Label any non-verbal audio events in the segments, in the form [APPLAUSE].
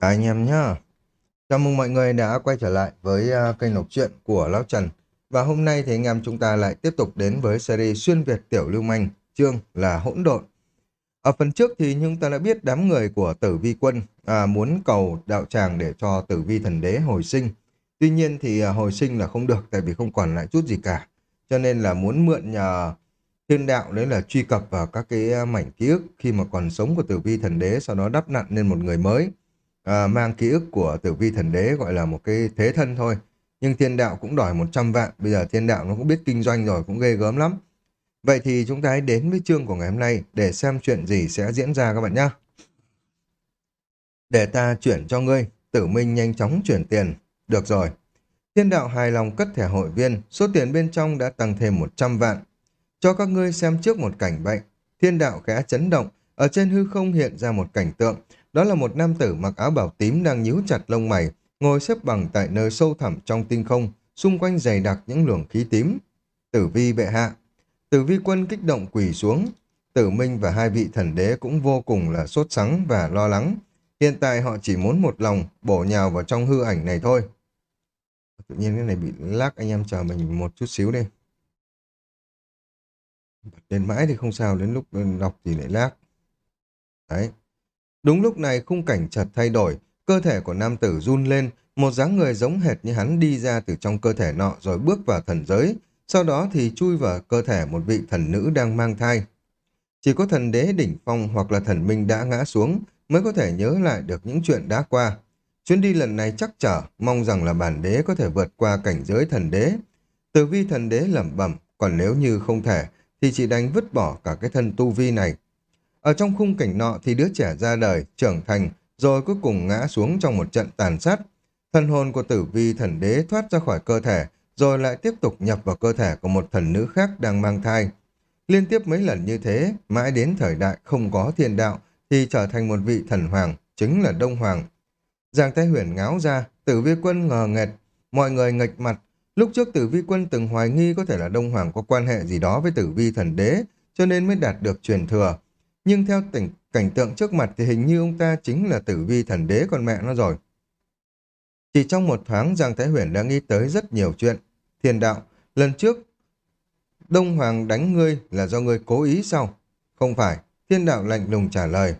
Cả anh em nhá. Chào mừng mọi người đã quay trở lại với uh, kênh đọc truyện của Lão Trần. Và hôm nay thì anh em chúng ta lại tiếp tục đến với series Xuyên Việt Tiểu Lưu Manh, chương là hỗn độn. Ở phần trước thì chúng ta đã biết đám người của tử vi quân à, muốn cầu đạo tràng để cho tử vi thần đế hồi sinh. Tuy nhiên thì à, hồi sinh là không được tại vì không còn lại chút gì cả. Cho nên là muốn mượn nhờ thiên đạo đấy là truy cập vào các cái à, mảnh ký ức khi mà còn sống của tử vi thần đế sau đó đắp nặn lên một người mới à, mang ký ức của tử vi thần đế gọi là một cái thế thân thôi. Nhưng thiên đạo cũng đòi 100 vạn, bây giờ thiên đạo nó cũng biết kinh doanh rồi, cũng ghê gớm lắm. Vậy thì chúng ta hãy đến với chương của ngày hôm nay để xem chuyện gì sẽ diễn ra các bạn nhé. Để ta chuyển cho ngươi, tử minh nhanh chóng chuyển tiền. Được rồi. Thiên đạo hài lòng cất thẻ hội viên, số tiền bên trong đã tăng thêm 100 vạn. Cho các ngươi xem trước một cảnh bệnh Thiên đạo khẽ chấn động, ở trên hư không hiện ra một cảnh tượng, đó là một nam tử mặc áo bảo tím đang nhíu chặt lông mày, ngồi xếp bằng tại nơi sâu thẳm trong tinh không, xung quanh dày đặc những luồng khí tím. Tử vi bệ hạ. Tử vi quân kích động quỳ xuống. Tử Minh và hai vị thần đế cũng vô cùng là sốt sắng và lo lắng. Hiện tại họ chỉ muốn một lòng bổ nhào vào trong hư ảnh này thôi. Tự nhiên cái này bị lác anh em chờ mình một chút xíu đi. Bật lên mãi thì không sao, đến lúc đọc thì lại lag. Đấy. Đúng lúc này khung cảnh chợt thay đổi, cơ thể của nam tử run lên, một dáng người giống hệt như hắn đi ra từ trong cơ thể nọ rồi bước vào thần giới, sau đó thì chui vào cơ thể một vị thần nữ đang mang thai. Chỉ có thần đế đỉnh phong hoặc là thần minh đã ngã xuống mới có thể nhớ lại được những chuyện đã qua. Chuyến đi lần này chắc trở, mong rằng là bản đế có thể vượt qua cảnh giới thần đế. Từ vi thần đế lẩm bẩm, còn nếu như không thể, thì chỉ đánh vứt bỏ cả cái thân tu vi này. Ở trong khung cảnh nọ thì đứa trẻ ra đời, trưởng thành, rồi cuối cùng ngã xuống trong một trận tàn sát. Thần hồn của tử vi thần đế thoát ra khỏi cơ thể, rồi lại tiếp tục nhập vào cơ thể của một thần nữ khác đang mang thai. Liên tiếp mấy lần như thế, mãi đến thời đại không có thiên đạo, thì trở thành một vị thần hoàng, chính là Đông Hoàng. Giang Thái Huyền ngáo ra, tử vi quân ngờ nghệt, mọi người nghịch mặt. Lúc trước tử vi quân từng hoài nghi có thể là Đông Hoàng có quan hệ gì đó với tử vi thần đế, cho nên mới đạt được truyền thừa. Nhưng theo tỉnh, cảnh tượng trước mặt thì hình như ông ta chính là tử vi thần đế con mẹ nó rồi. Chỉ trong một thoáng Giang Thái Huyền đã nghĩ tới rất nhiều chuyện. Thiên đạo, lần trước Đông Hoàng đánh ngươi là do ngươi cố ý sao? Không phải, thiên đạo lạnh lùng trả lời.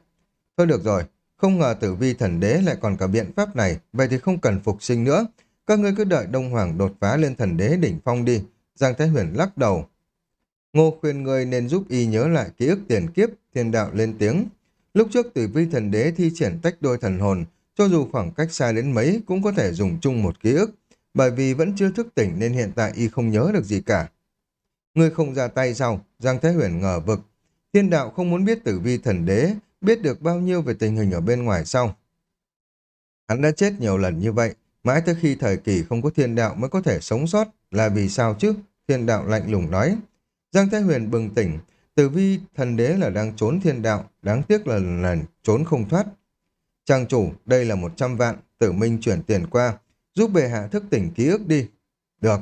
Thôi được rồi, không ngờ tử vi thần đế lại còn cả biện pháp này, vậy thì không cần phục sinh nữa. Các ngươi cứ đợi Đông Hoàng đột phá lên thần đế đỉnh phong đi. Giang Thái Huyền lắc đầu. Ngô khuyên người nên giúp y nhớ lại ký ức tiền kiếp, thiên đạo lên tiếng. Lúc trước tử vi thần đế thi triển tách đôi thần hồn, cho dù khoảng cách xa đến mấy cũng có thể dùng chung một ký ức, bởi vì vẫn chưa thức tỉnh nên hiện tại y không nhớ được gì cả. Ngươi không ra tay sao? Giang Thái Huyền ngờ vực. Thiên đạo không muốn biết tử vi thần đế, biết được bao nhiêu về tình hình ở bên ngoài sau. Hắn đã chết nhiều lần như vậy, mãi tới khi thời kỳ không có thiên đạo mới có thể sống sót, là vì sao chứ? Thiên đạo lạnh lùng nói. Giang Thái Huyền bừng tỉnh, tử vi thần đế là đang trốn thiên đạo, đáng tiếc là lần trốn không thoát. Trang chủ, đây là 100 vạn, tử minh chuyển tiền qua, giúp bệ hạ thức tỉnh ký ức đi. Được.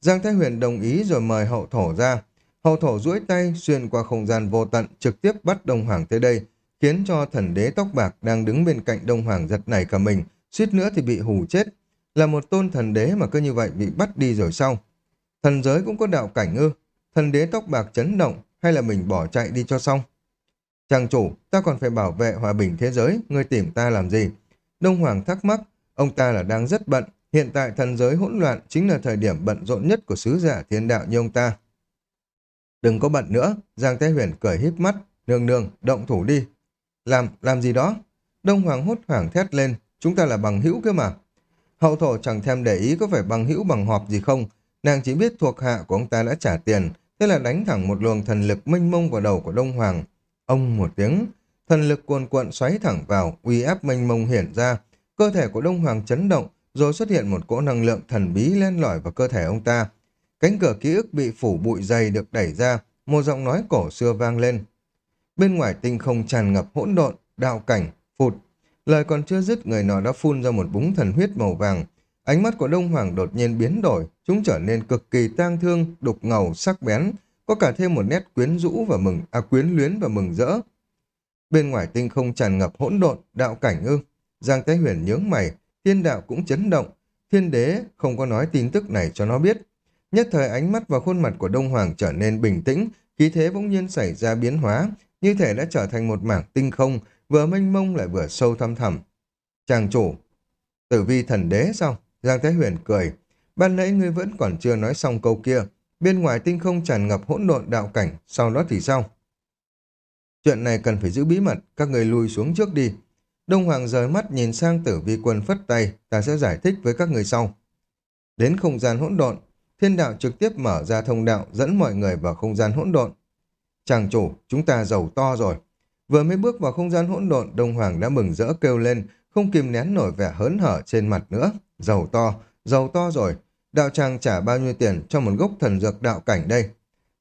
Giang Thái Huyền đồng ý rồi mời hậu thổ ra. Hậu thổ duỗi tay xuyên qua không gian vô tận trực tiếp bắt Đông Hoàng tới đây, khiến cho thần đế tóc bạc đang đứng bên cạnh Đông Hoàng giật nảy cả mình, suýt nữa thì bị hù chết. Là một tôn thần đế mà cứ như vậy bị bắt đi rồi sau. Thần giới cũng có đạo cảnh ư, thần đế tóc bạc chấn động, hay là mình bỏ chạy đi cho xong? Chàng chủ, ta còn phải bảo vệ hòa bình thế giới, ngươi tìm ta làm gì? Đông Hoàng thắc mắc, ông ta là đang rất bận, hiện tại thần giới hỗn loạn chính là thời điểm bận rộn nhất của sứ giả thiên đạo như ông ta. Đừng có bận nữa, Giang Thái Huyền cười híp mắt, nương nương, động thủ đi. Làm, làm gì đó? Đông Hoàng hốt hoảng thét lên, chúng ta là bằng hữu cơ mà. Hậu thổ chẳng thèm để ý có phải bằng hữu bằng họp gì không, Nàng chỉ biết thuộc hạ của ông ta đã trả tiền, thế là đánh thẳng một luồng thần lực mênh mông vào đầu của Đông Hoàng. Ông một tiếng, thần lực cuồn cuộn xoáy thẳng vào, uy áp mênh mông hiện ra. Cơ thể của Đông Hoàng chấn động, rồi xuất hiện một cỗ năng lượng thần bí len lỏi vào cơ thể ông ta. Cánh cửa ký ức bị phủ bụi dày được đẩy ra, một giọng nói cổ xưa vang lên. Bên ngoài tinh không tràn ngập hỗn độn, đạo cảnh, phụt. Lời còn chưa dứt người nọ đã phun ra một búng thần huyết màu vàng, Ánh mắt của Đông Hoàng đột nhiên biến đổi, chúng trở nên cực kỳ tang thương, đục ngầu, sắc bén, có cả thêm một nét quyến rũ và mừng, à quyến luyến và mừng rỡ. Bên ngoài tinh không tràn ngập hỗn độn, đạo cảnh ư. Giang Thái Huyền nhướng mày, thiên đạo cũng chấn động. Thiên đế không có nói tin tức này cho nó biết. Nhất thời ánh mắt và khuôn mặt của Đông Hoàng trở nên bình tĩnh, khí thế bỗng nhiên xảy ra biến hóa, như thể đã trở thành một mảng tinh không, vừa mênh mông lại vừa sâu thăm thẳm. Chàng chủ, tử vi thần đế sao? Giang Thái Huyền cười. Ban nãy ngươi vẫn còn chưa nói xong câu kia. Bên ngoài tinh không tràn ngập hỗn độn đạo cảnh, sau đó thì sao? Chuyện này cần phải giữ bí mật, các người lui xuống trước đi. Đông Hoàng rời mắt nhìn sang tử vi quân phất tay, ta sẽ giải thích với các người sau. Đến không gian hỗn độn, thiên đạo trực tiếp mở ra thông đạo dẫn mọi người vào không gian hỗn độn. Chàng chủ, chúng ta giàu to rồi. Vừa mới bước vào không gian hỗn độn, Đông Hoàng đã mừng rỡ kêu lên, không kìm nén nổi vẻ hớn hở trên mặt nữa. Giàu to, giàu to rồi. Đạo tràng trả bao nhiêu tiền cho một gốc thần dược đạo cảnh đây?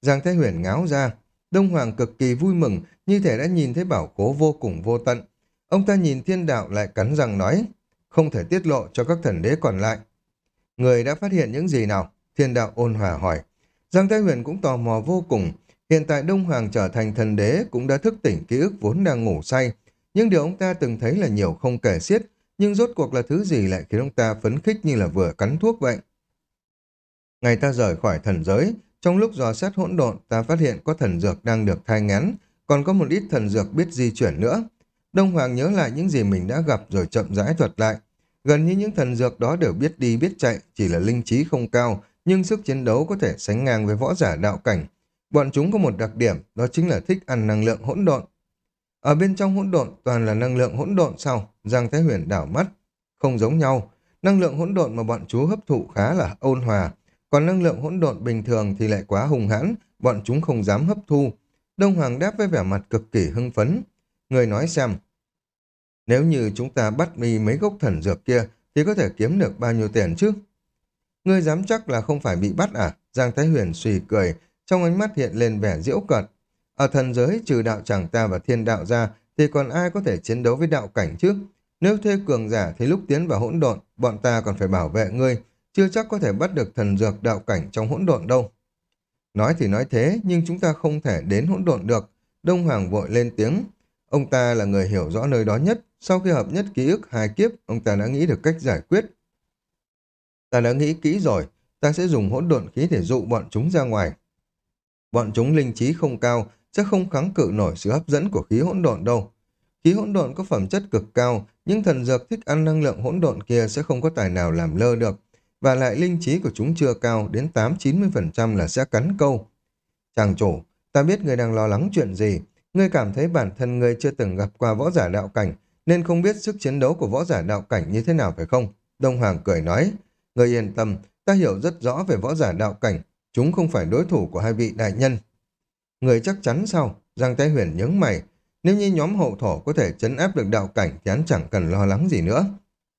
Giang Thái Huyền ngáo ra. Đông Hoàng cực kỳ vui mừng, như thể đã nhìn thấy bảo cố vô cùng vô tận. Ông ta nhìn thiên đạo lại cắn răng nói, không thể tiết lộ cho các thần đế còn lại. Người đã phát hiện những gì nào? Thiên đạo ôn hòa hỏi. Giang Thái Huyền cũng tò mò vô cùng. Hiện tại Đông Hoàng trở thành thần đế cũng đã thức tỉnh ký ức vốn đang ngủ say. Nhưng điều ông ta từng thấy là nhiều không kể xiết, nhưng rốt cuộc là thứ gì lại khiến ông ta phấn khích như là vừa cắn thuốc vậy. Ngày ta rời khỏi thần giới, trong lúc dò xét hỗn độn, ta phát hiện có thần dược đang được thai ngắn, còn có một ít thần dược biết di chuyển nữa. Đông Hoàng nhớ lại những gì mình đã gặp rồi chậm rãi thuật lại. Gần như những thần dược đó đều biết đi biết chạy, chỉ là linh trí không cao, nhưng sức chiến đấu có thể sánh ngang với võ giả đạo cảnh. Bọn chúng có một đặc điểm, đó chính là thích ăn năng lượng hỗn độn. Ở bên trong hỗn độn toàn là năng lượng hỗn độn sau, Giang Thái Huyền đảo mắt. Không giống nhau, năng lượng hỗn độn mà bọn chú hấp thụ khá là ôn hòa, còn năng lượng hỗn độn bình thường thì lại quá hùng hãn, bọn chúng không dám hấp thu. Đông Hoàng đáp với vẻ mặt cực kỳ hưng phấn. Người nói xem, nếu như chúng ta bắt mi mấy gốc thần dược kia thì có thể kiếm được bao nhiêu tiền chứ? Ngươi dám chắc là không phải bị bắt à? Giang Thái Huyền suy cười, trong ánh mắt hiện lên vẻ diễu cợt. Ở thần giới trừ đạo chẳng ta và thiên đạo ra thì còn ai có thể chiến đấu với đạo cảnh chứ? Nếu thuê cường giả thì lúc tiến vào hỗn độn, bọn ta còn phải bảo vệ ngươi, chưa chắc có thể bắt được thần dược đạo cảnh trong hỗn độn đâu. Nói thì nói thế, nhưng chúng ta không thể đến hỗn độn được. Đông Hoàng vội lên tiếng. Ông ta là người hiểu rõ nơi đó nhất. Sau khi hợp nhất ký ức hai kiếp, ông ta đã nghĩ được cách giải quyết. Ta đã nghĩ kỹ rồi, ta sẽ dùng hỗn độn khí để dụ bọn chúng ra ngoài. Bọn chúng linh trí không cao, sẽ không kháng cự nổi sự hấp dẫn của khí hỗn độn đâu. Khí hỗn độn có phẩm chất cực cao, nhưng thần dược thích ăn năng lượng hỗn độn kia sẽ không có tài nào làm lơ được, và lại linh trí của chúng chưa cao đến 8-90% là sẽ cắn câu. Chàng chủ, ta biết người đang lo lắng chuyện gì, ngươi cảm thấy bản thân ngươi chưa từng gặp qua võ giả đạo cảnh, nên không biết sức chiến đấu của võ giả đạo cảnh như thế nào phải không? Đông Hoàng cười nói, ngươi yên tâm, ta hiểu rất rõ về võ giả đạo cảnh, chúng không phải đối thủ của hai vị đại nhân. Người chắc chắn sao? Giang Thái Huyền nhướng mày, nếu như nhóm hậu thổ có thể chấn áp được đạo cảnh thì hắn chẳng cần lo lắng gì nữa.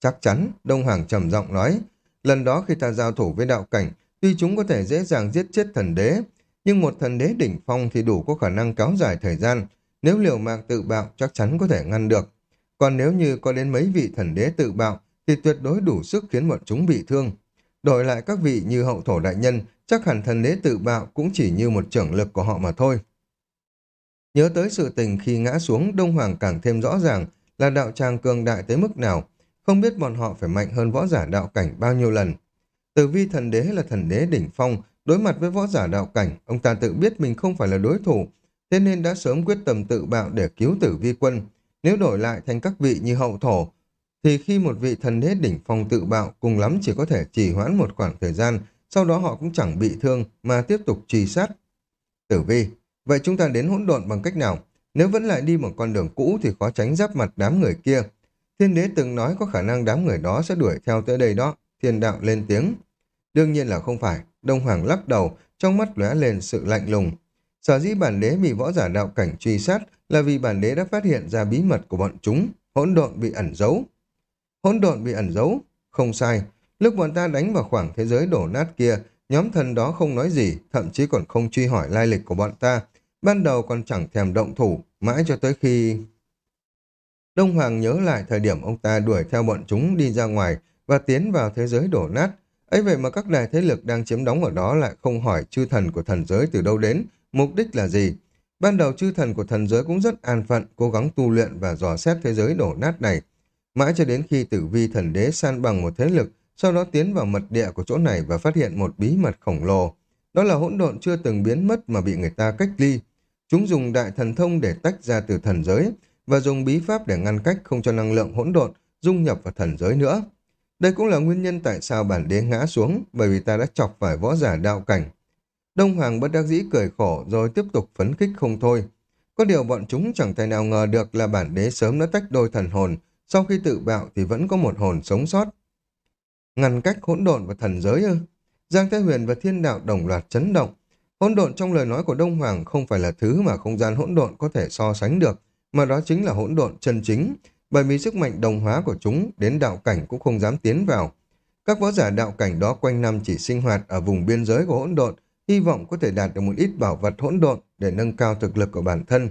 Chắc chắn, Đông Hoàng trầm giọng nói, lần đó khi ta giao thủ với đạo cảnh, tuy chúng có thể dễ dàng giết chết thần đế, nhưng một thần đế đỉnh phong thì đủ có khả năng kéo dài thời gian. Nếu liều mạng tự bạo chắc chắn có thể ngăn được. Còn nếu như có đến mấy vị thần đế tự bạo thì tuyệt đối đủ sức khiến bọn chúng bị thương. Đổi lại các vị như hậu thổ đại nhân, chắc hẳn thần đế tự bạo cũng chỉ như một trưởng lực của họ mà thôi. Nhớ tới sự tình khi ngã xuống, Đông Hoàng càng thêm rõ ràng là đạo tràng cường đại tới mức nào, không biết bọn họ phải mạnh hơn võ giả đạo cảnh bao nhiêu lần. Tử vi thần đế là thần đế đỉnh phong, đối mặt với võ giả đạo cảnh, ông ta tự biết mình không phải là đối thủ, thế nên đã sớm quyết tâm tự bạo để cứu tử vi quân. Nếu đổi lại thành các vị như hậu thổ, thì khi một vị thần đế đỉnh phong tự bạo cùng lắm chỉ có thể trì hoãn một khoảng thời gian, sau đó họ cũng chẳng bị thương mà tiếp tục truy sát. Tử vi, vậy chúng ta đến hỗn độn bằng cách nào? Nếu vẫn lại đi một con đường cũ thì khó tránh giáp mặt đám người kia. Thiên đế từng nói có khả năng đám người đó sẽ đuổi theo tới đây đó. Thiên đạo lên tiếng. Đương nhiên là không phải. Đông Hoàng lắc đầu, trong mắt lóe lên sự lạnh lùng. Sở dĩ bản đế bị võ giả đạo cảnh truy sát là vì bản đế đã phát hiện ra bí mật của bọn chúng, hỗn độn bị ẩn giấu. Hỗn độn bị ẩn giấu? Không sai. Lúc bọn ta đánh vào khoảng thế giới đổ nát kia, nhóm thần đó không nói gì, thậm chí còn không truy hỏi lai lịch của bọn ta. Ban đầu còn chẳng thèm động thủ, mãi cho tới khi... Đông Hoàng nhớ lại thời điểm ông ta đuổi theo bọn chúng đi ra ngoài và tiến vào thế giới đổ nát. ấy vậy mà các đại thế lực đang chiếm đóng ở đó lại không hỏi chư thần của thần giới từ đâu đến, mục đích là gì. Ban đầu chư thần của thần giới cũng rất an phận, cố gắng tu luyện và dò xét thế giới đổ nát này. Mãi cho đến khi tử vi thần đế san bằng một thế lực, sau đó tiến vào mật địa của chỗ này và phát hiện một bí mật khổng lồ. Đó là hỗn độn chưa từng biến mất mà bị người ta cách ly. Chúng dùng đại thần thông để tách ra từ thần giới và dùng bí pháp để ngăn cách không cho năng lượng hỗn độn dung nhập vào thần giới nữa. Đây cũng là nguyên nhân tại sao bản đế ngã xuống, bởi vì ta đã chọc phải võ giả đạo cảnh. Đông Hoàng bất đắc dĩ cười khổ rồi tiếp tục phấn khích không thôi. Có điều bọn chúng chẳng thể nào ngờ được là bản đế sớm đã tách đôi thần hồn, sau khi tự bạo thì vẫn có một hồn sống sót. Ngăn cách hỗn độn và thần giới ư? Giang Thái Huyền và Thiên Đạo đồng loạt chấn động. Hỗn độn trong lời nói của Đông Hoàng không phải là thứ mà không gian hỗn độn có thể so sánh được, mà đó chính là hỗn độn chân chính, bởi vì sức mạnh đồng hóa của chúng đến đạo cảnh cũng không dám tiến vào. Các võ giả đạo cảnh đó quanh năm chỉ sinh hoạt ở vùng biên giới của hỗn độn, hy vọng có thể đạt được một ít bảo vật hỗn độn để nâng cao thực lực của bản thân.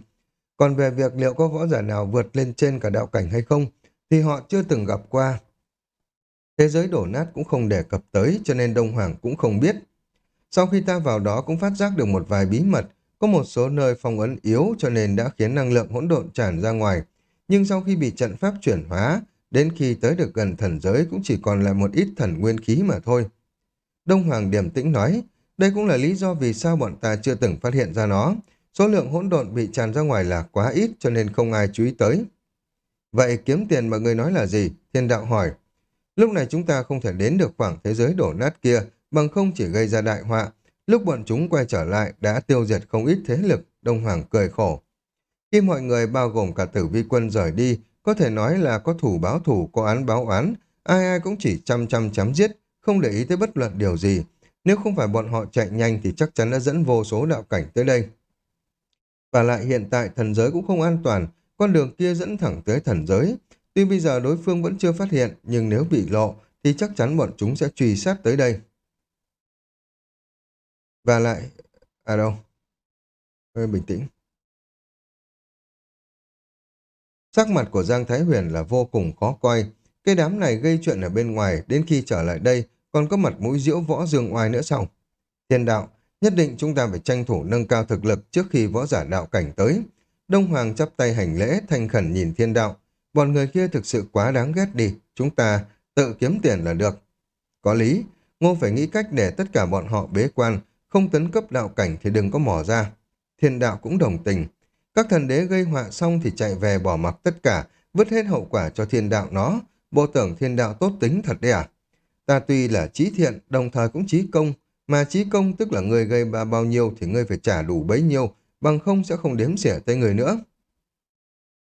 Còn về việc liệu có võ giả nào vượt lên trên cả đạo cảnh hay không, thì họ chưa từng gặp qua. Thế giới đổ nát cũng không đề cập tới, cho nên Đông Hoàng cũng không biết. Sau khi ta vào đó cũng phát giác được một vài bí mật, có một số nơi phong ấn yếu cho nên đã khiến năng lượng hỗn độn tràn ra ngoài. Nhưng sau khi bị trận pháp chuyển hóa, đến khi tới được gần thần giới cũng chỉ còn lại một ít thần nguyên khí mà thôi. Đông Hoàng điềm tĩnh nói, đây cũng là lý do vì sao bọn ta chưa từng phát hiện ra nó. Số lượng hỗn độn bị tràn ra ngoài là quá ít cho nên không ai chú ý tới. Vậy kiếm tiền mà người nói là gì? Thiên đạo hỏi. Lúc này chúng ta không thể đến được khoảng thế giới đổ nát kia, bằng không chỉ gây ra đại họa. Lúc bọn chúng quay trở lại đã tiêu diệt không ít thế lực, Đông Hoàng cười khổ. Khi mọi người bao gồm cả tử vi quân rời đi, có thể nói là có thủ báo thủ, có án báo án, ai ai cũng chỉ chăm chăm chém giết, không để ý tới bất luận điều gì. Nếu không phải bọn họ chạy nhanh thì chắc chắn đã dẫn vô số đạo cảnh tới đây. Và lại hiện tại thần giới cũng không an toàn, con đường kia dẫn thẳng tới thần giới. Tuy bây giờ đối phương vẫn chưa phát hiện, nhưng nếu bị lộ thì chắc chắn bọn chúng sẽ truy sát tới đây. Và lại... À đâu? Hơi bình tĩnh. Sắc mặt của Giang Thái Huyền là vô cùng khó coi. Cái đám này gây chuyện ở bên ngoài, đến khi trở lại đây, còn có mặt mũi diễu võ dương oai nữa sao? Thiên đạo, nhất định chúng ta phải tranh thủ nâng cao thực lực trước khi võ giả đạo cảnh tới. Đông Hoàng chắp tay hành lễ, thành khẩn nhìn thiên đạo. Bọn người kia thực sự quá đáng ghét đi, chúng ta tự kiếm tiền là được. Có lý, ngô phải nghĩ cách để tất cả bọn họ bế quan, không tấn cấp đạo cảnh thì đừng có mò ra. Thiên đạo cũng đồng tình. Các thần đế gây họa xong thì chạy về bỏ mặc tất cả, vứt hết hậu quả cho thiên đạo nó. Bộ tưởng thiên đạo tốt tính thật đấy à? Ta tuy là trí thiện, đồng thời cũng trí công, mà trí công tức là người gây ba bao nhiêu thì ngươi phải trả đủ bấy nhiêu, bằng không sẽ không đếm xỉa tới người nữa.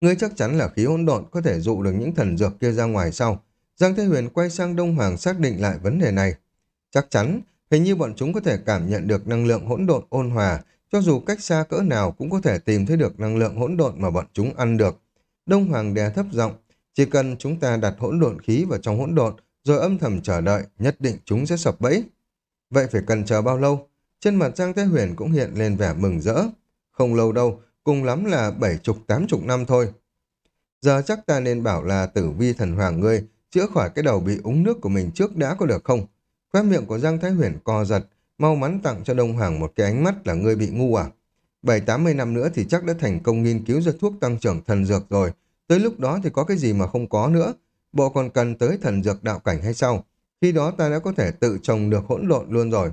Ngươi chắc chắn là khí hỗn độn có thể dụ được những thần dược kia ra ngoài sau. Giang Thế Huyền quay sang Đông Hoàng xác định lại vấn đề này. Chắc chắn, hình như bọn chúng có thể cảm nhận được năng lượng hỗn độn ôn hòa, cho dù cách xa cỡ nào cũng có thể tìm thấy được năng lượng hỗn độn mà bọn chúng ăn được. Đông Hoàng đè thấp giọng, chỉ cần chúng ta đặt hỗn độn khí vào trong hỗn độn, rồi âm thầm chờ đợi, nhất định chúng sẽ sập bẫy. Vậy phải cần chờ bao lâu? Trên mặt Giang Thế Huyền cũng hiện lên vẻ mừng rỡ. Không lâu đâu, cùng lắm là bảy chục tám chục năm thôi. Giờ chắc ta nên bảo là tử vi thần hoàng ngươi chữa khỏi cái đầu bị úng nước của mình trước đã có được không? Khóe miệng của Giang Thái Huyền co giật, mau mắn tặng cho Đông Hoàng một cái ánh mắt là ngươi bị ngu à? Bảy tám mươi năm nữa thì chắc đã thành công nghiên cứu ra thuốc tăng trưởng thần dược rồi. Tới lúc đó thì có cái gì mà không có nữa. Bộ còn cần tới thần dược đạo cảnh hay sao? Khi đó ta đã có thể tự trồng được hỗn độn luôn rồi.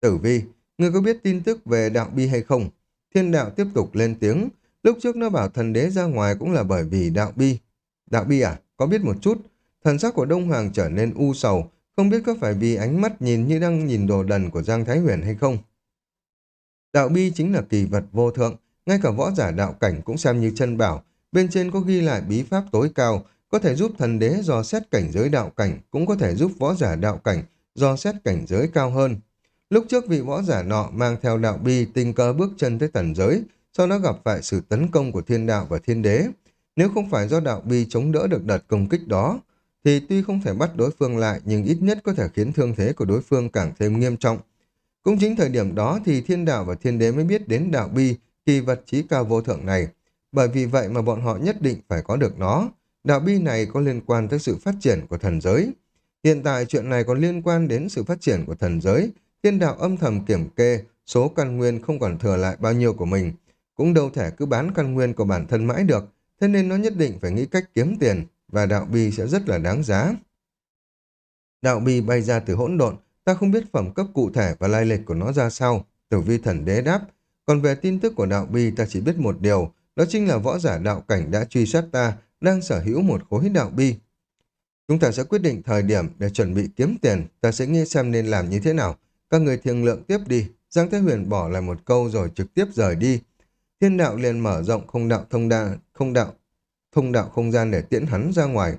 Tử vi, ngươi có biết tin tức về đạo bi hay không? Thiên đạo tiếp tục lên tiếng. Lúc trước nó bảo thần đế ra ngoài cũng là bởi vì đạo bi. Đạo bi à? Có biết một chút. Thần sắc của Đông Hoàng trở nên u sầu. Không biết có phải vì ánh mắt nhìn như đang nhìn đồ đần của Giang Thái Huyền hay không? Đạo bi chính là kỳ vật vô thượng. Ngay cả võ giả đạo cảnh cũng xem như chân bảo. Bên trên có ghi lại bí pháp tối cao. Có thể giúp thần đế dò xét cảnh giới đạo cảnh. Cũng có thể giúp võ giả đạo cảnh dò xét cảnh giới cao hơn. Lúc trước vị võ giả nọ mang theo đạo bi tình cờ bước chân tới tần giới, sau đó gặp phải sự tấn công của thiên đạo và thiên đế. Nếu không phải do đạo bi chống đỡ được đợt công kích đó, thì tuy không thể bắt đối phương lại nhưng ít nhất có thể khiến thương thế của đối phương càng thêm nghiêm trọng. Cũng chính thời điểm đó thì thiên đạo và thiên đế mới biết đến đạo bi, kỳ vật trí cao vô thượng này. Bởi vì vậy mà bọn họ nhất định phải có được nó. Đạo bi này có liên quan tới sự phát triển của thần giới. Hiện tại chuyện này còn liên quan đến sự phát triển của thần giới, Thiên đạo âm thầm kiểm kê số căn nguyên không còn thừa lại bao nhiêu của mình. Cũng đâu thể cứ bán căn nguyên của bản thân mãi được, thế nên nó nhất định phải nghĩ cách kiếm tiền. và đạo bi sẽ rất là đáng giá. Đạo bi bay ra từ hỗn độn, ta không biết phẩm cấp cụ thể và lai lịch của nó ra sao. Tử vi thần đế đáp, còn về tin tức của đạo bi ta chỉ biết một điều, đó chính là võ giả đạo cảnh đã truy sát ta, đang sở hữu một khối đạo bi. Chúng ta sẽ quyết định thời điểm để chuẩn bị kiếm tiền, ta sẽ nghĩ xem nên làm như thế nào. Các người thiêng lượng tiếp đi, Giang Thế Huyền bỏ lại một câu rồi trực tiếp rời đi. Thiên đạo liền mở rộng không đạo thông đa, không đạo, thông đạo không gian để tiễn hắn ra ngoài.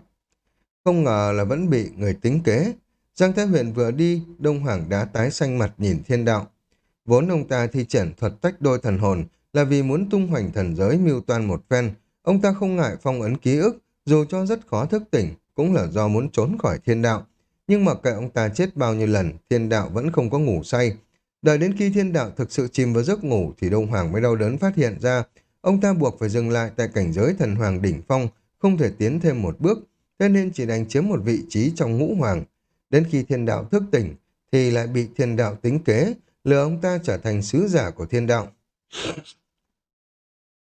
Không ngờ là vẫn bị người tính kế. Giang Thế Huyền vừa đi, Đông Hoàng đã tái xanh mặt nhìn thiên đạo. Vốn ông ta thi triển thuật tách đôi thần hồn là vì muốn tung hoành thần giới mưu toan một phen. Ông ta không ngại phong ấn ký ức, dù cho rất khó thức tỉnh, cũng là do muốn trốn khỏi thiên đạo. Nhưng mà kệ ông ta chết bao nhiêu lần, thiên đạo vẫn không có ngủ say. Đợi đến khi thiên đạo thực sự chìm vào giấc ngủ thì Đông Hoàng mới đau đớn phát hiện ra ông ta buộc phải dừng lại tại cảnh giới thần hoàng đỉnh phong, không thể tiến thêm một bước, thế nên chỉ đành chiếm một vị trí trong ngũ hoàng. Đến khi thiên đạo thức tỉnh thì lại bị thiên đạo tính kế, lừa ông ta trở thành sứ giả của thiên đạo.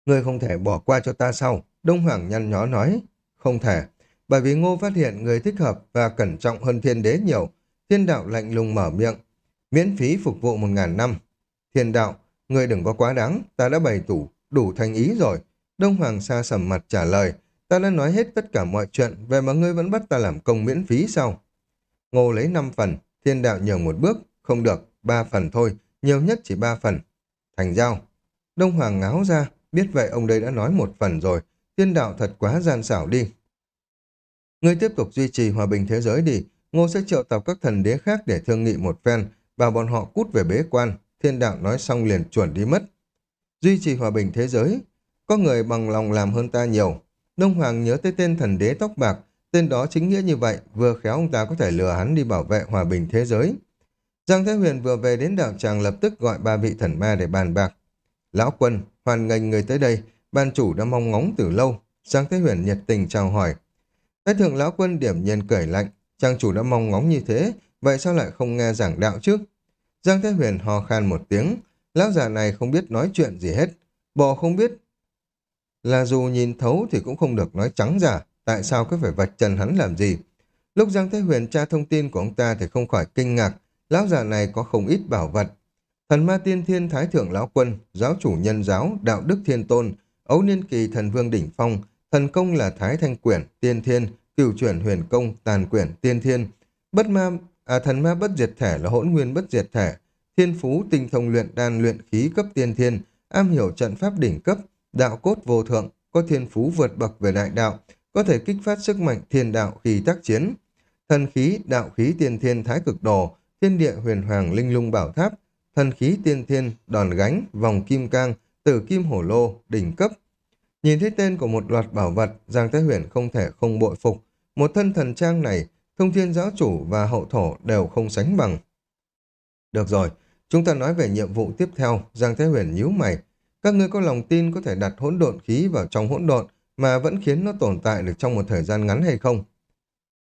Ngươi không thể bỏ qua cho ta sau, Đông Hoàng nhăn nhó nói. Không thể, bởi vì ngô phát hiện người thích hợp và cẩn trọng hơn thiên đế nhiều. Thiên đạo lạnh lùng mở miệng, miễn phí phục vụ một ngàn năm. Thiên đạo, người đừng có quá đáng, ta đã bày tủ, đủ thành ý rồi. Đông Hoàng Sa sầm mặt trả lời, ta đã nói hết tất cả mọi chuyện, về mà ngươi vẫn bắt ta làm công miễn phí sao? Ngô lấy 5 phần, thiên đạo nhường một bước, không được, ba phần thôi, nhiều nhất chỉ ba phần. Thành giao. Đông Hoàng ngáo ra, biết vậy ông đây đã nói một phần rồi, thiên đạo thật quá gian xảo đi. Ngươi tiếp tục duy trì hòa bình thế giới đi, Ngô sẽ triệu tập các thần đế khác để thương nghị một phen, bảo bọn họ cút về bế quan, thiên đạo nói xong liền chuẩn đi mất. Duy trì hòa bình thế giới, có người bằng lòng làm hơn ta nhiều. Đông Hoàng nhớ tới tên thần đế tóc bạc, tên đó chính nghĩa như vậy, vừa khéo ông ta có thể lừa hắn đi bảo vệ hòa bình thế giới. Giang Thế Huyền vừa về đến đạo tràng lập tức gọi ba vị thần ma để bàn bạc. Lão quân, hoàn ngành người tới đây, ban chủ đã mong ngóng từ lâu. Giang Thế Huyền nhiệt tình chào hỏi. Thái thượng lão quân điểm nhiên cười lạnh, trang chủ đã mong ngóng như thế, vậy sao lại không nghe giảng đạo trước? Giang Thế Huyền hò khan một tiếng, lão già này không biết nói chuyện gì hết, bò không biết là dù nhìn thấu thì cũng không được nói trắng giả, tại sao cứ phải vạch trần hắn làm gì? Lúc Giang Thế Huyền tra thông tin của ông ta thì không khỏi kinh ngạc, lão già này có không ít bảo vật. Thần ma tiên thiên thái thượng lão quân, giáo chủ nhân giáo, đạo đức thiên tôn, ấu niên kỳ thần vương đỉnh phong, thần công là thái thanh quyển, tiên thiên, cửu chuyển huyền công, tàn quyển, tiên thiên, bất ma, à thần ma bất diệt thể là hỗn nguyên bất diệt thể, thiên phú tinh thông luyện đan luyện khí cấp tiên thiên, am hiểu trận pháp đỉnh cấp, đạo cốt vô thượng, có thiên phú vượt bậc về đại đạo, có thể kích phát sức mạnh thiên đạo khi tác chiến. Thần khí, đạo khí tiên thiên thái cực đồ, thiên địa huyền hoàng linh lung bảo tháp, thần khí tiên thiên, đòn gánh, vòng kim cang, tử kim hổ lô, đỉnh cấp. Nhìn thấy tên của một loạt bảo vật, Giang Thái Huyền không thể không bội phục. Một thân thần trang này, thông thiên giáo chủ và hậu thổ đều không sánh bằng. Được rồi, chúng ta nói về nhiệm vụ tiếp theo, Giang Thái Huyền nhíu mày. Các ngươi có lòng tin có thể đặt hỗn độn khí vào trong hỗn độn mà vẫn khiến nó tồn tại được trong một thời gian ngắn hay không?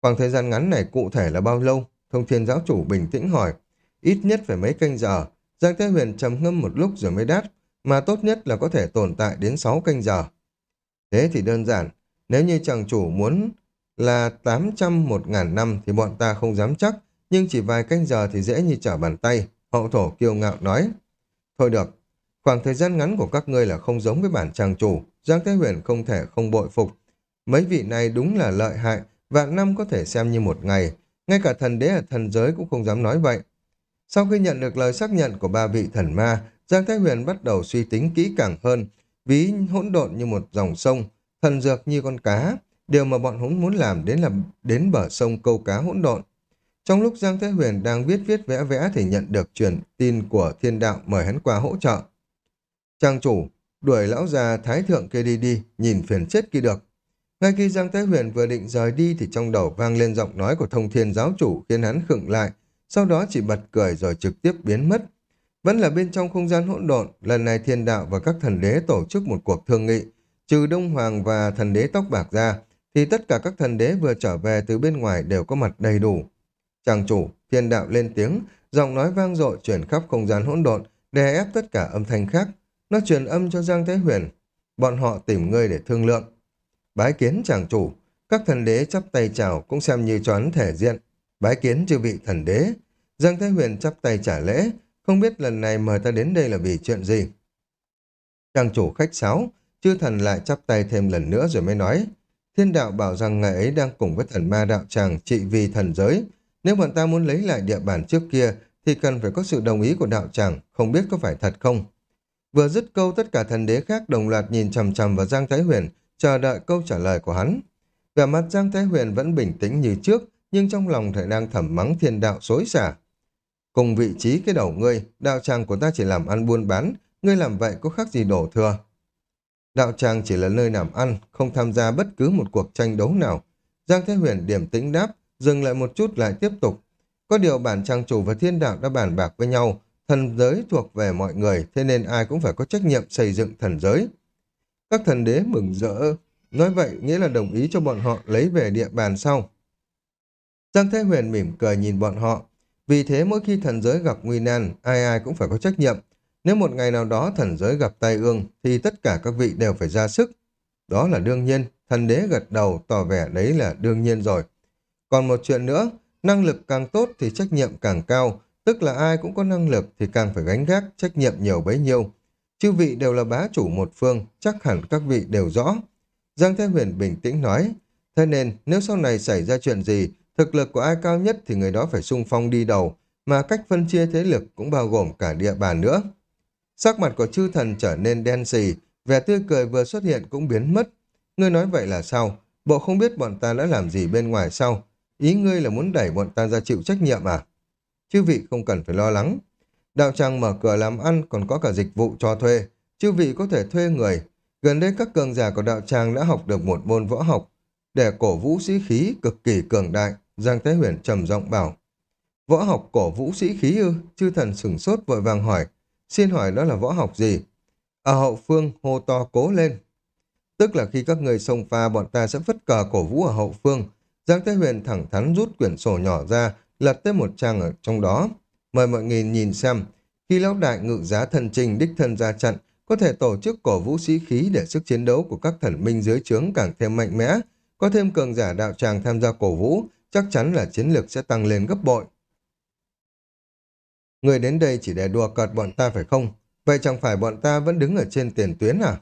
Khoảng thời gian ngắn này cụ thể là bao lâu? Thông thiên giáo chủ bình tĩnh hỏi. Ít nhất phải mấy canh giờ. Giang Thái Huyền trầm ngâm một lúc rồi mới đáp. Mà tốt nhất là có thể tồn tại đến 6 canh giờ. Thế thì đơn giản. Nếu như chàng chủ muốn là 800 một ngàn năm thì bọn ta không dám chắc. Nhưng chỉ vài canh giờ thì dễ như trở bàn tay. Hậu thổ kiêu ngạo nói. Thôi được. Khoảng thời gian ngắn của các ngươi là không giống với bản chàng chủ. Giang Thế Huyền không thể không bội phục. Mấy vị này đúng là lợi hại. Vạn năm có thể xem như một ngày ngay cả thần đế ở thần giới cũng không dám nói vậy. Sau khi nhận được lời xác nhận của ba vị thần ma, Giang Thái Huyền bắt đầu suy tính kỹ càng hơn, ví hỗn độn như một dòng sông, thần dược như con cá, điều mà bọn hắn muốn làm đến là đến bờ sông câu cá hỗn độn. Trong lúc Giang Thái Huyền đang viết viết vẽ vẽ thì nhận được truyền tin của thiên đạo mời hắn qua hỗ trợ. Trang chủ, đuổi lão già thái thượng kia đi đi, nhìn phiền chết kia được. Ngay khi Giang Thái Huyền vừa định rời đi thì trong đầu vang lên giọng nói của thông thiên giáo chủ khiến hắn khựng lại, sau đó chỉ bật cười rồi trực tiếp biến mất. Vẫn là bên trong không gian hỗn độn, lần này thiên đạo và các thần đế tổ chức một cuộc thương nghị. Trừ Đông Hoàng và thần đế tóc bạc ra, thì tất cả các thần đế vừa trở về từ bên ngoài đều có mặt đầy đủ. Chàng chủ, thiên đạo lên tiếng, giọng nói vang dội chuyển khắp không gian hỗn độn, đè ép tất cả âm thanh khác. Nó truyền âm cho Giang thế Huyền. Bọn họ tìm ngươi để thương lượng. Bái kiến chàng chủ, các thần đế chắp tay chào cũng xem như choán thể diện. Bái kiến chư vị thần đế. Giang thế Huyền chắp tay trả lễ, không biết lần này mời ta đến đây là vì chuyện gì. Trang chủ khách sáo, chư thần lại chắp tay thêm lần nữa rồi mới nói. Thiên đạo bảo rằng ngày ấy đang cùng với thần ma đạo tràng trị vì thần giới. Nếu bọn ta muốn lấy lại địa bàn trước kia thì cần phải có sự đồng ý của đạo tràng, không biết có phải thật không. Vừa dứt câu tất cả thần đế khác đồng loạt nhìn chằm chằm vào Giang Thái Huyền, chờ đợi câu trả lời của hắn. Vẻ mặt Giang Thái Huyền vẫn bình tĩnh như trước, nhưng trong lòng lại đang thầm mắng thiên đạo xối xả. Cùng vị trí cái đầu ngươi, đạo tràng của ta chỉ làm ăn buôn bán, ngươi làm vậy có khác gì đổ thừa. Đạo tràng chỉ là nơi làm ăn, không tham gia bất cứ một cuộc tranh đấu nào. Giang Thế Huyền điểm tĩnh đáp, dừng lại một chút lại tiếp tục. Có điều bản trang chủ và thiên đạo đã bàn bạc với nhau, thần giới thuộc về mọi người, thế nên ai cũng phải có trách nhiệm xây dựng thần giới. Các thần đế mừng rỡ, nói vậy nghĩa là đồng ý cho bọn họ lấy về địa bàn sau. Giang Thế Huyền mỉm cười nhìn bọn họ, vì thế mỗi khi thần giới gặp nguy nan, ai ai cũng phải có trách nhiệm. Nếu một ngày nào đó thần giới gặp tai ương, thì tất cả các vị đều phải ra sức. Đó là đương nhiên, thần đế gật đầu tỏ vẻ đấy là đương nhiên rồi. Còn một chuyện nữa, năng lực càng tốt thì trách nhiệm càng cao, tức là ai cũng có năng lực thì càng phải gánh gác trách nhiệm nhiều bấy nhiêu. Chư vị đều là bá chủ một phương, chắc hẳn các vị đều rõ. Giang Thế Huyền bình tĩnh nói, thế nên nếu sau này xảy ra chuyện gì, thực lực của ai cao nhất thì người đó phải sung phong đi đầu, mà cách phân chia thế lực cũng bao gồm cả địa bàn nữa. Sắc mặt của chư thần trở nên đen xì, vẻ tươi cười vừa xuất hiện cũng biến mất. Ngươi nói vậy là sao? Bộ không biết bọn ta đã làm gì bên ngoài sao? Ý ngươi là muốn đẩy bọn ta ra chịu trách nhiệm à? Chư vị không cần phải lo lắng. Đạo tràng mở cửa làm ăn còn có cả dịch vụ cho thuê. Chư vị có thể thuê người. Gần đây các cường giả của đạo tràng đã học được một môn võ học để cổ vũ sĩ khí cực kỳ cường đại. Giang Thế Huyền trầm giọng bảo. Võ học cổ vũ sĩ khí ư? Chư thần sửng sốt vội vàng hỏi. Xin hỏi đó là võ học gì? Ở hậu phương hô to cố lên. Tức là khi các người xông pha bọn ta sẽ phất cờ cổ vũ ở hậu phương. Giang Thế Huyền thẳng thắn rút quyển sổ nhỏ ra, lật tới một trang ở trong đó. Mời mọi người nhìn xem, khi lão đại ngự giá thần trình đích thân ra trận, có thể tổ chức cổ vũ sĩ khí để sức chiến đấu của các thần minh dưới trướng càng thêm mạnh mẽ, có thêm cường giả đạo tràng tham gia cổ vũ, chắc chắn là chiến lược sẽ tăng lên gấp bội. Người đến đây chỉ để đùa cợt bọn ta phải không? Vậy chẳng phải bọn ta vẫn đứng ở trên tiền tuyến à?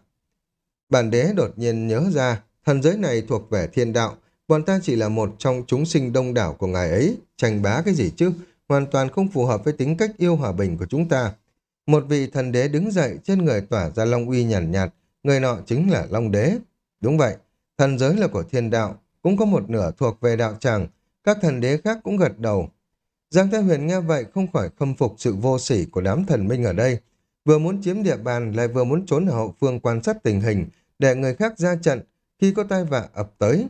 Bản đế đột nhiên nhớ ra, thần giới này thuộc về thiên đạo, bọn ta chỉ là một trong chúng sinh đông đảo của ngài ấy, tranh bá cái gì chứ, hoàn toàn không phù hợp với tính cách yêu hòa bình của chúng ta. Một vị thần đế đứng dậy trên người tỏa ra long uy nhàn nhạt, nhạt, người nọ chính là long đế. Đúng vậy, thần giới là của thiên đạo, cũng có một nửa thuộc về đạo tràng, các thần đế khác cũng gật đầu. Giang Thái Huyền nghe vậy không khỏi khâm phục sự vô sỉ của đám thần minh ở đây. Vừa muốn chiếm địa bàn lại vừa muốn trốn ở hậu phương quan sát tình hình để người khác ra trận khi có tai vạ ập tới.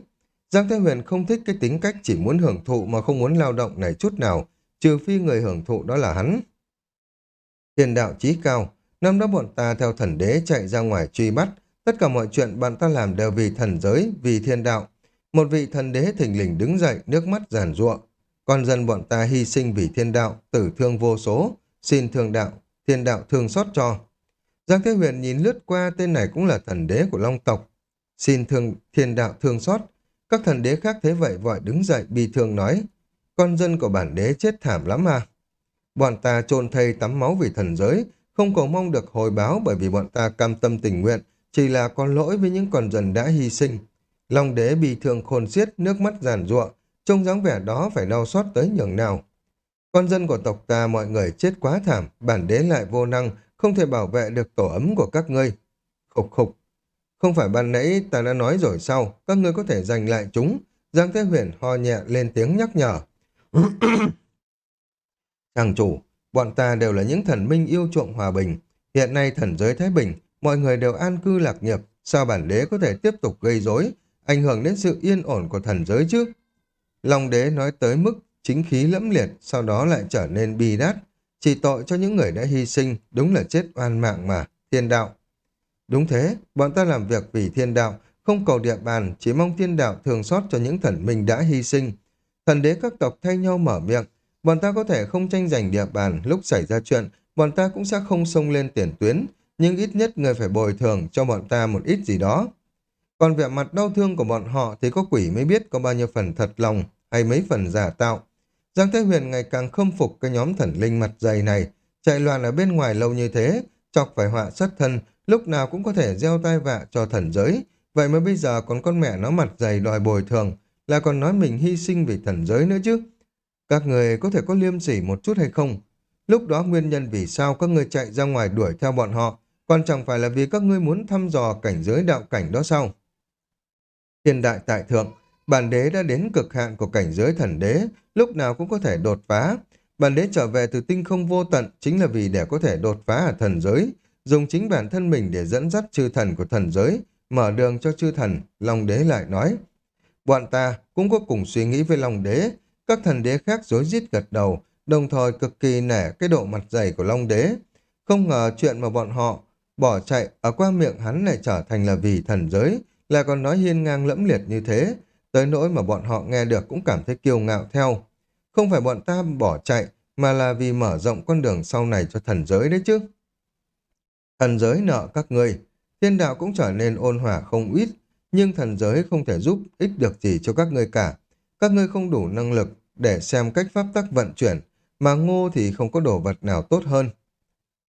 Giang Thái Huyền không thích cái tính cách chỉ muốn hưởng thụ mà không muốn lao động này chút nào, trừ phi người hưởng thụ đó là hắn. Thiên đạo chí cao, năm đó bọn ta theo thần đế chạy ra ngoài truy bắt, tất cả mọi chuyện bọn ta làm đều vì thần giới, vì thiên đạo. Một vị thần đế thình lình đứng dậy, nước mắt giàn ruộng. Con dân bọn ta hy sinh vì thiên đạo, tử thương vô số, xin thương đạo, thiên đạo thương xót cho. Giang Thế Huyền nhìn lướt qua tên này cũng là thần đế của Long tộc. Xin thương thiên đạo thương xót. Các thần đế khác thế vậy vội đứng dậy bi thương nói, con dân của bản đế chết thảm lắm à. Bọn ta trôn thây tắm máu vì thần giới, không cầu mong được hồi báo bởi vì bọn ta cam tâm tình nguyện, chỉ là con lỗi với những con dân đã hy sinh. Long đế bị thương khôn xiết, nước mắt giàn ruộng, trông dáng vẻ đó phải đau xót tới nhường nào. Con dân của tộc ta mọi người chết quá thảm, bản đế lại vô năng, không thể bảo vệ được tổ ấm của các ngươi. Khục khục. Không phải ban nãy ta đã nói rồi sao, các ngươi có thể giành lại chúng. Giang Thế Huyền ho nhẹ lên tiếng nhắc nhở. [COUGHS] Chàng chủ, bọn ta đều là những thần minh yêu chuộng hòa bình. Hiện nay thần giới Thái Bình, mọi người đều an cư lạc nghiệp. Sao bản đế có thể tiếp tục gây rối, ảnh hưởng đến sự yên ổn của thần giới chứ? Long đế nói tới mức chính khí lẫm liệt, sau đó lại trở nên bi đát. Chỉ tội cho những người đã hy sinh, đúng là chết oan mạng mà, thiên đạo. Đúng thế, bọn ta làm việc vì thiên đạo, không cầu địa bàn, chỉ mong thiên đạo thường xót cho những thần minh đã hy sinh. Thần đế các tộc thay nhau mở miệng, bọn ta có thể không tranh giành địa bàn, lúc xảy ra chuyện, bọn ta cũng sẽ không xông lên tiền tuyến, nhưng ít nhất người phải bồi thường cho bọn ta một ít gì đó. Còn vẻ mặt đau thương của bọn họ thì có quỷ mới biết có bao nhiêu phần thật lòng hay mấy phần giả tạo. Giang Thế Huyền ngày càng khâm phục cái nhóm thần linh mặt dày này, chạy loạn ở bên ngoài lâu như thế, chọc phải họa sát thân, lúc nào cũng có thể gieo tai vạ cho thần giới. Vậy mà bây giờ còn con mẹ nó mặt dày đòi bồi thường, là còn nói mình hy sinh vì thần giới nữa chứ. Các người có thể có liêm sỉ một chút hay không? Lúc đó nguyên nhân vì sao các người chạy ra ngoài đuổi theo bọn họ, còn chẳng phải là vì các ngươi muốn thăm dò cảnh giới đạo cảnh đó sao? Thiên đại tại thượng, bản đế đã đến cực hạn của cảnh giới thần đế, lúc nào cũng có thể đột phá. Bản đế trở về từ tinh không vô tận chính là vì để có thể đột phá ở thần giới, dùng chính bản thân mình để dẫn dắt chư thần của thần giới, mở đường cho chư thần, Long đế lại nói. Bọn ta cũng có cùng suy nghĩ với Long đế, các thần đế khác rối rít gật đầu, đồng thời cực kỳ nể cái độ mặt dày của Long đế. Không ngờ chuyện mà bọn họ bỏ chạy ở qua miệng hắn lại trở thành là vì thần giới, lại còn nói hiên ngang lẫm liệt như thế, tới nỗi mà bọn họ nghe được cũng cảm thấy kiêu ngạo theo. Không phải bọn ta bỏ chạy, mà là vì mở rộng con đường sau này cho thần giới đấy chứ. Thần giới nợ các ngươi, thiên đạo cũng trở nên ôn hòa không ít, nhưng thần giới không thể giúp ích được gì cho các ngươi cả. Các ngươi không đủ năng lực để xem cách pháp tắc vận chuyển, mà ngô thì không có đồ vật nào tốt hơn.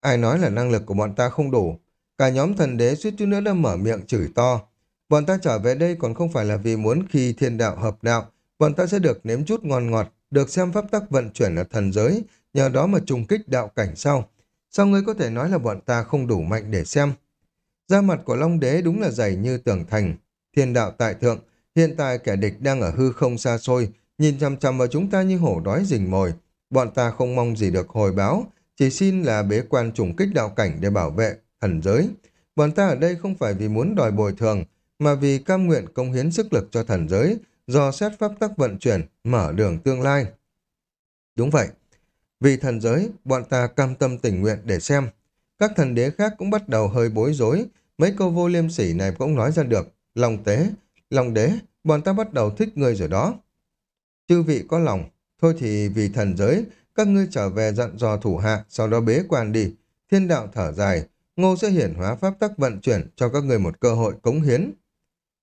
Ai nói là năng lực của bọn ta không đủ, cả nhóm thần đế suýt chút nữa đã mở miệng chửi to. Bọn ta trở về đây còn không phải là vì muốn khi thiên đạo hợp đạo, bọn ta sẽ được nếm chút ngon ngọt, được xem pháp tắc vận chuyển ở thần giới, nhờ đó mà trùng kích đạo cảnh sau. Sao ngươi có thể nói là bọn ta không đủ mạnh để xem? Da mặt của Long Đế đúng là dày như tường thành. Thiên đạo tại thượng, hiện tại kẻ địch đang ở hư không xa xôi, nhìn chằm chằm vào chúng ta như hổ đói rình mồi. Bọn ta không mong gì được hồi báo, chỉ xin là bế quan trùng kích đạo cảnh để bảo vệ thần giới. Bọn ta ở đây không phải vì muốn đòi bồi thường, mà vì cam nguyện công hiến sức lực cho thần giới, do xét pháp tắc vận chuyển, mở đường tương lai. Đúng vậy, vì thần giới, bọn ta cam tâm tình nguyện để xem. Các thần đế khác cũng bắt đầu hơi bối rối, mấy câu vô liêm sỉ này cũng nói ra được. Lòng tế, lòng đế, bọn ta bắt đầu thích ngươi rồi đó. Chư vị có lòng, thôi thì vì thần giới, các ngươi trở về dặn dò thủ hạ, sau đó bế quan đi. Thiên đạo thở dài, ngô sẽ hiển hóa pháp tắc vận chuyển cho các ngươi một cơ hội cống hiến.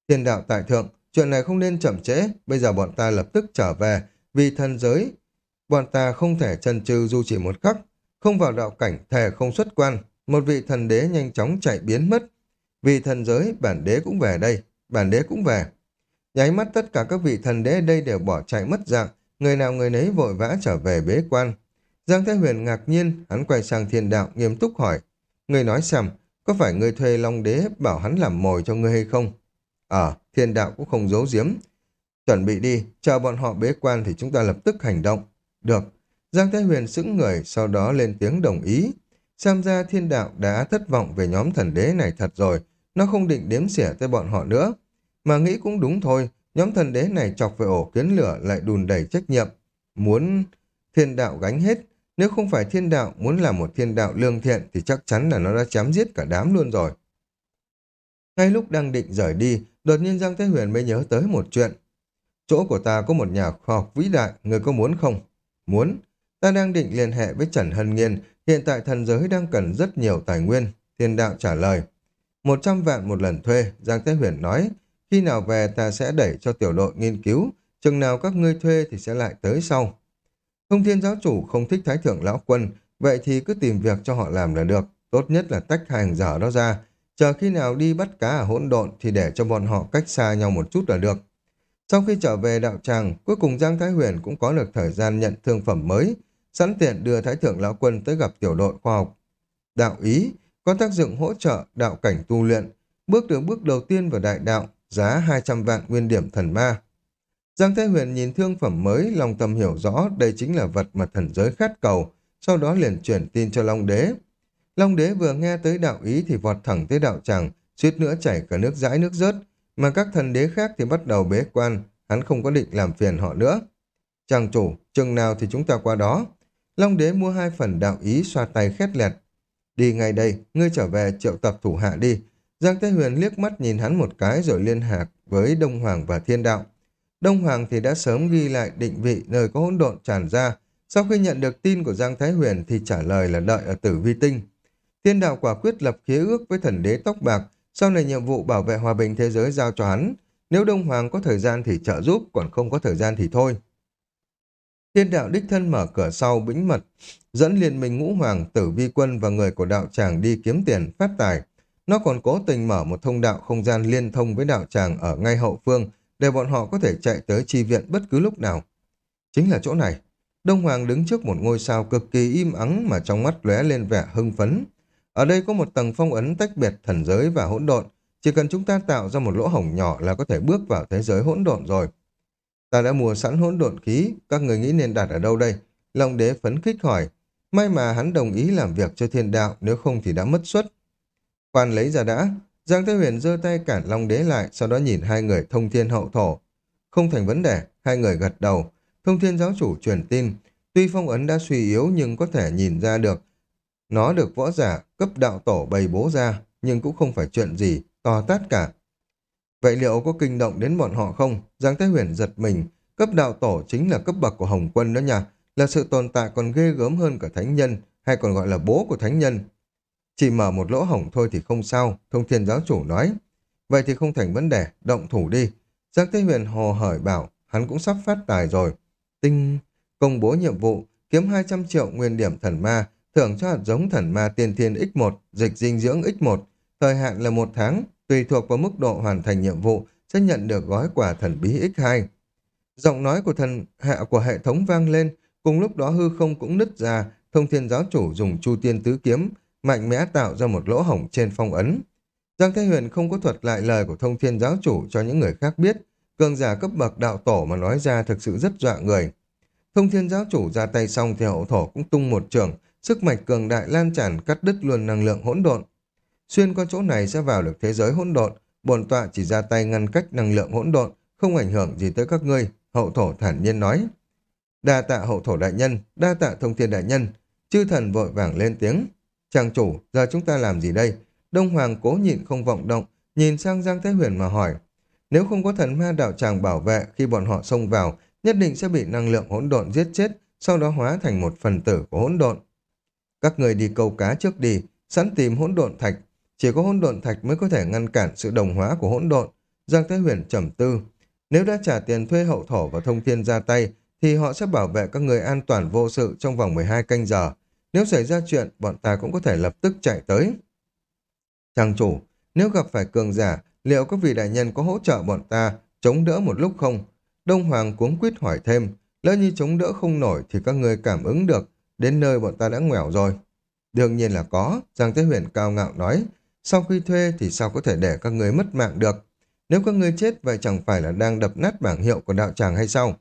Thiên đạo tại thượng, chuyện này không nên chậm trễ, bây giờ bọn ta lập tức trở về, vì thần giới. Bọn ta không thể chân trừ dù chỉ một khắc, không vào đạo cảnh, thề không xuất quan. Một vị thần đế nhanh chóng chạy biến mất. Vì thần giới, bản đế cũng về đây, bản đế cũng về. Nháy mắt tất cả các vị thần đế đây đều bỏ chạy mất dạng, người nào người nấy vội vã trở về bế quan. Giang Thái Huyền ngạc nhiên, hắn quay sang thiên đạo nghiêm túc hỏi. Người nói xem, có phải người thuê Long Đế bảo hắn làm mồi cho ngươi hay không? Ờ, thiên đạo cũng không giấu giếm. Chuẩn bị đi, chờ bọn họ bế quan thì chúng ta lập tức hành động. Được. Giang Thái Huyền sững người, sau đó lên tiếng đồng ý. Xem ra thiên đạo đã thất vọng về nhóm thần đế này thật rồi. Nó không định đếm xỉa tới bọn họ nữa. Mà nghĩ cũng đúng thôi, nhóm thần đế này chọc về ổ kiến lửa lại đùn đẩy trách nhiệm. Muốn thiên đạo gánh hết. Nếu không phải thiên đạo muốn làm một thiên đạo lương thiện thì chắc chắn là nó đã chém giết cả đám luôn rồi. Ngay lúc đang định rời đi, Đột nhiên Giang Thế Huyền mới nhớ tới một chuyện. Chỗ của ta có một nhà khoa học vĩ đại, người có muốn không? Muốn. Ta đang định liên hệ với Trần Hân Nghiên, hiện tại thần giới đang cần rất nhiều tài nguyên. Thiên đạo trả lời. Một trăm vạn một lần thuê, Giang Thế Huyền nói. Khi nào về ta sẽ đẩy cho tiểu đội nghiên cứu, chừng nào các ngươi thuê thì sẽ lại tới sau. Thông thiên giáo chủ không thích thái thượng lão quân, vậy thì cứ tìm việc cho họ làm là được. Tốt nhất là tách hàng dở đó ra, Chờ khi nào đi bắt cá ở hỗn độn thì để cho bọn họ cách xa nhau một chút là được. Sau khi trở về đạo tràng, cuối cùng Giang Thái Huyền cũng có được thời gian nhận thương phẩm mới, sẵn tiện đưa Thái Thượng Lão Quân tới gặp tiểu đội khoa học. Đạo ý có tác dụng hỗ trợ đạo cảnh tu luyện, bước được bước đầu tiên vào đại đạo, giá 200 vạn nguyên điểm thần ma. Giang Thái Huyền nhìn thương phẩm mới, lòng tâm hiểu rõ đây chính là vật mà thần giới khát cầu, sau đó liền chuyển tin cho Long Đế. Long đế vừa nghe tới đạo ý thì vọt thẳng tới đạo tràng, suýt nữa chảy cả nước dãi nước rớt, mà các thần đế khác thì bắt đầu bế quan, hắn không có định làm phiền họ nữa. Chàng chủ, chừng nào thì chúng ta qua đó. Long đế mua hai phần đạo ý xoa tay khét lẹt. Đi ngay đây, ngươi trở về triệu tập thủ hạ đi. Giang Thế Huyền liếc mắt nhìn hắn một cái rồi liên hạc với Đông Hoàng và Thiên Đạo. Đông Hoàng thì đã sớm ghi lại định vị nơi có hỗn độn tràn ra. Sau khi nhận được tin của Giang Thái Huyền thì trả lời là đợi ở tử vi tinh. Thiên đạo quả quyết lập khế ước với thần đế tóc bạc, Sau này nhiệm vụ bảo vệ hòa bình thế giới giao cho hắn. Nếu Đông Hoàng có thời gian thì trợ giúp, còn không có thời gian thì thôi. Thiên đạo đích thân mở cửa sau bĩnh mật, dẫn liên minh ngũ hoàng, tử vi quân và người của đạo tràng đi kiếm tiền, phát tài. Nó còn cố tình mở một thông đạo không gian liên thông với đạo tràng ở ngay hậu phương để bọn họ có thể chạy tới chi viện bất cứ lúc nào. Chính là chỗ này. Đông Hoàng đứng trước một ngôi sao cực kỳ im ắng mà trong mắt lóe lên vẻ hưng phấn. Ở đây có một tầng phong ấn tách biệt thần giới và hỗn độn. Chỉ cần chúng ta tạo ra một lỗ hổng nhỏ là có thể bước vào thế giới hỗn độn rồi. Ta đã mua sẵn hỗn độn khí, các người nghĩ nên đặt ở đâu đây? Long đế phấn khích hỏi. May mà hắn đồng ý làm việc cho thiên đạo, nếu không thì đã mất suất. Quan lấy ra đã. Giang Thế Huyền giơ tay cản Long đế lại, sau đó nhìn hai người thông thiên hậu thổ. Không thành vấn đề, hai người gật đầu. Thông thiên giáo chủ truyền tin, tuy phong ấn đã suy yếu nhưng có thể nhìn ra được. Nó được võ giả cấp đạo tổ bày bố ra, nhưng cũng không phải chuyện gì, to tát cả. Vậy liệu có kinh động đến bọn họ không? Giang Thái Huyền giật mình, cấp đạo tổ chính là cấp bậc của Hồng Quân đó nha, là sự tồn tại còn ghê gớm hơn cả thánh nhân, hay còn gọi là bố của thánh nhân. Chỉ mở một lỗ hổng thôi thì không sao, thông thiên giáo chủ nói. Vậy thì không thành vấn đề, động thủ đi. Giang Thế Huyền hồ hởi bảo, hắn cũng sắp phát tài rồi. Tinh, công bố nhiệm vụ, kiếm 200 triệu nguyên điểm thần ma, thưởng cho hạt giống thần ma tiên thiên X1, dịch dinh dưỡng X1, thời hạn là một tháng, tùy thuộc vào mức độ hoàn thành nhiệm vụ, sẽ nhận được gói quà thần bí X2. Giọng nói của thần hạ của hệ thống vang lên, cùng lúc đó hư không cũng nứt ra, thông thiên giáo chủ dùng chu tiên tứ kiếm, mạnh mẽ tạo ra một lỗ hổng trên phong ấn. Giang Thế Huyền không có thuật lại lời của thông thiên giáo chủ cho những người khác biết, cường giả cấp bậc đạo tổ mà nói ra thực sự rất dọa người. Thông thiên giáo chủ ra tay xong thì hậu thổ cũng tung một trường, sức mạch cường đại lan tràn cắt đứt luôn năng lượng hỗn độn. Xuyên qua chỗ này sẽ vào được thế giới hỗn độn, bổn tọa chỉ ra tay ngăn cách năng lượng hỗn độn, không ảnh hưởng gì tới các ngươi, hậu thổ thản nhiên nói. Đa tạ hậu thổ đại nhân, đa tạ thông thiên đại nhân, chư thần vội vàng lên tiếng. Chàng chủ, giờ chúng ta làm gì đây? Đông Hoàng cố nhịn không vọng động, nhìn sang Giang Thế Huyền mà hỏi. Nếu không có thần ma đạo tràng bảo vệ khi bọn họ xông vào, nhất định sẽ bị năng lượng hỗn độn giết chết, sau đó hóa thành một phần tử của hỗn độn. Các người đi câu cá trước đi, sẵn tìm hỗn độn thạch, chỉ có hỗn độn thạch mới có thể ngăn cản sự đồng hóa của hỗn độn. Giang Thái Huyền trầm tư, nếu đã trả tiền thuê hậu thổ và thông thiên ra tay, thì họ sẽ bảo vệ các người an toàn vô sự trong vòng 12 canh giờ. Nếu xảy ra chuyện, bọn ta cũng có thể lập tức chạy tới. trang chủ, nếu gặp phải cường giả, liệu các vị đại nhân có hỗ trợ bọn ta chống đỡ một lúc không? Đông Hoàng cuống quýt hỏi thêm, lỡ như chống đỡ không nổi thì các người cảm ứng được, đến nơi bọn ta đã nghèo rồi. Đương nhiên là có, Giang Thế Huyền cao ngạo nói, sau khi thuê thì sao có thể để các người mất mạng được? Nếu các người chết vậy chẳng phải là đang đập nát bảng hiệu của đạo tràng hay sao?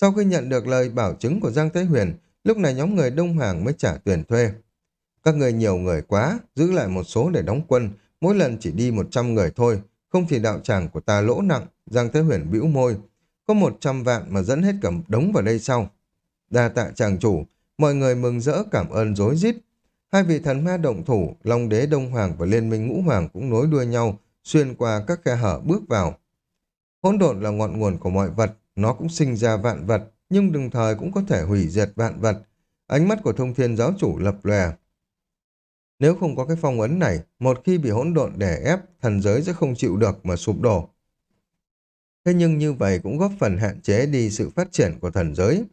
Sau khi nhận được lời bảo chứng của Giang Thế Huyền, lúc này nhóm người Đông Hoàng mới trả tiền thuê. Các người nhiều người quá, giữ lại một số để đóng quân, mỗi lần chỉ đi 100 người thôi, không thì đạo tràng của ta lỗ nặng, Giang Thế Huyền bĩu môi. Có 100 vạn mà dẫn hết cả đống vào đây sau. Đa tạ chàng chủ, mọi người mừng rỡ cảm ơn rối rít Hai vị thần ma động thủ, Long Đế Đông Hoàng và Liên minh Ngũ Hoàng cũng nối đuôi nhau, xuyên qua các khe hở bước vào. Hỗn độn là ngọn nguồn của mọi vật, nó cũng sinh ra vạn vật, nhưng đồng thời cũng có thể hủy diệt vạn vật. Ánh mắt của thông thiên giáo chủ lập lòe. Nếu không có cái phong ấn này, một khi bị hỗn độn đè ép, thần giới sẽ không chịu được mà sụp đổ. Thế nhưng như vậy cũng góp phần hạn chế đi sự phát triển của thần giới.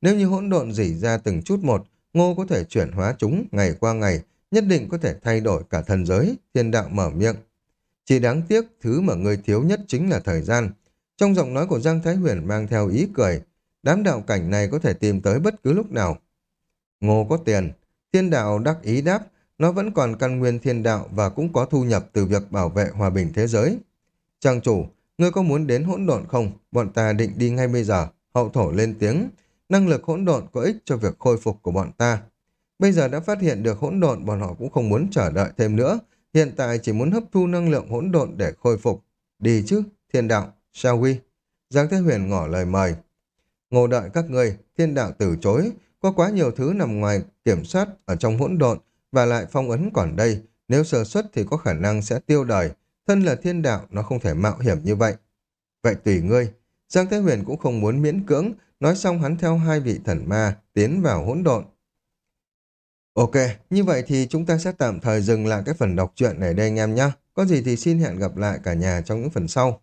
Nếu như hỗn độn dỉ ra từng chút một, ngô có thể chuyển hóa chúng ngày qua ngày, nhất định có thể thay đổi cả thần giới, thiên đạo mở miệng. Chỉ đáng tiếc, thứ mà người thiếu nhất chính là thời gian. Trong giọng nói của Giang Thái Huyền mang theo ý cười, đám đạo cảnh này có thể tìm tới bất cứ lúc nào. Ngô có tiền, thiên đạo đắc ý đáp, nó vẫn còn căn nguyên thiên đạo và cũng có thu nhập từ việc bảo vệ hòa bình thế giới. Trang chủ, ngươi có muốn đến hỗn độn không? Bọn ta định đi ngay bây giờ. Hậu thổ lên tiếng, năng lực hỗn độn có ích cho việc khôi phục của bọn ta. Bây giờ đã phát hiện được hỗn độn, bọn họ cũng không muốn chờ đợi thêm nữa. Hiện tại chỉ muốn hấp thu năng lượng hỗn độn để khôi phục. Đi chứ, thiên đạo, shall we? Giang Thế Huyền ngỏ lời mời. Ngồi đợi các người, thiên đạo từ chối. Có quá nhiều thứ nằm ngoài kiểm soát ở trong hỗn độn và lại phong ấn còn đây. Nếu sơ xuất thì có khả năng sẽ tiêu đời. Thân là thiên đạo, nó không thể mạo hiểm như vậy. Vậy tùy ngươi. Giang Thế Huyền cũng không muốn miễn cưỡng, nói xong hắn theo hai vị thần ma tiến vào hỗn độn. Ok, như vậy thì chúng ta sẽ tạm thời dừng lại cái phần đọc truyện này đây anh em nhé. Có gì thì xin hẹn gặp lại cả nhà trong những phần sau.